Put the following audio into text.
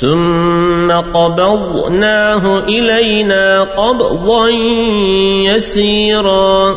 ثم قبضناه إلينا قبضا يسيرا